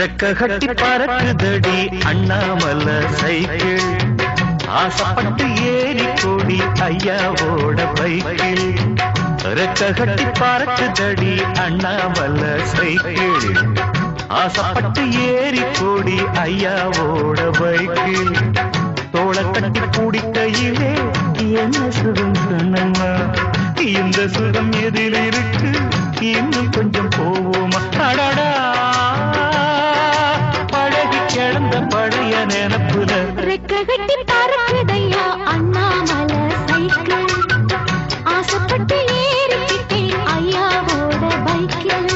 ரெக்க கட்டி பறக்குதடி அண்ணாமல சைக்கிள். ஆசப்பட்டு ஏறி கூடி ஐயாவோட பைக்கிள். ரெக்க கட்டி பறக்குதடி அண்ணாமல சைக்கிள். ஆசப்பட்டு ஏறி கூடி ஐயாவோட பைக்கிள். தோளை கட்டி கூடிக்கையிலே என்ன சுகம் சொன்னம்மா இந்த சுகம் எதில் இருக்கு இன்னும் கொஞ்சம் போவோமா? ரெக்க பறக்குதையா? அண்ணாமல சைக்கிள். ஆசைப்பட்டு ஏறிக்கிட்டேன் ஐயாவோட பைக்கில்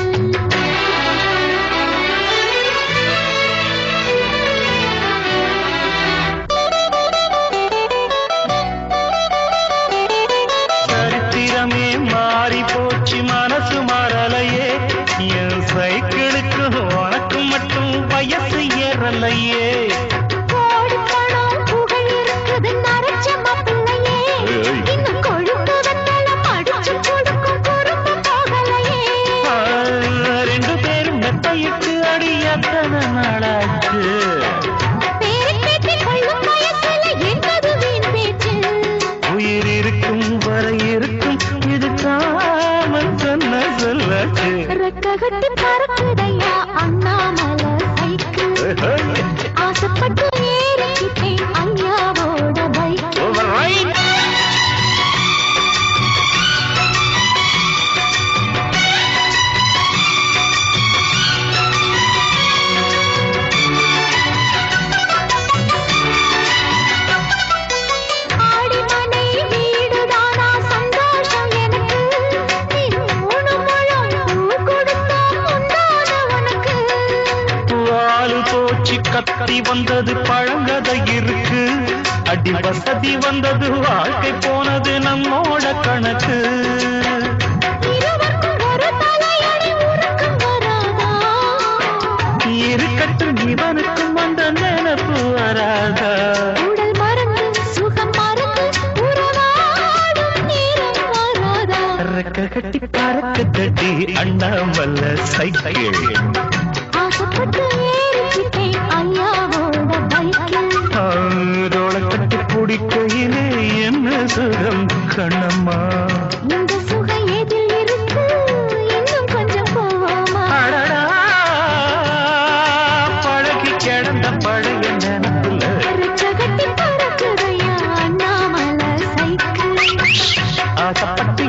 சரித்திரமே மாறி போச்சு மனசு மாறலையே. என் சைக்கிளுக்கு உனக்கு மட்டும் வயசு ஏறலையே. வரை இருக்கும் இது காமன் சொன்ன சொல்லாச்சு. ரெக்க பறக்குதையா கத்தி வந்தது பழங்கதை இருக்கு. அடி வசதி வந்தது வாழ்க்கை போனது நம்மோட கணக்கு. இருக்கட்டும் இவனுக்கும் வந்த நினப்பு வராதா? கட்டி பறக்க தட்டி அண்ணாமல்ல சைக்கிள். குடிக்கையிலே என்ன சுகம் கண்ணம்மா? இந்த சுகம் எதில் இருக்கு? இன்னும் கொஞ்சம் போவோமா? பழகி கிடந்த பழைய நினப்புல. ஆசைப்பட்டு